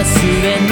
recibe nada.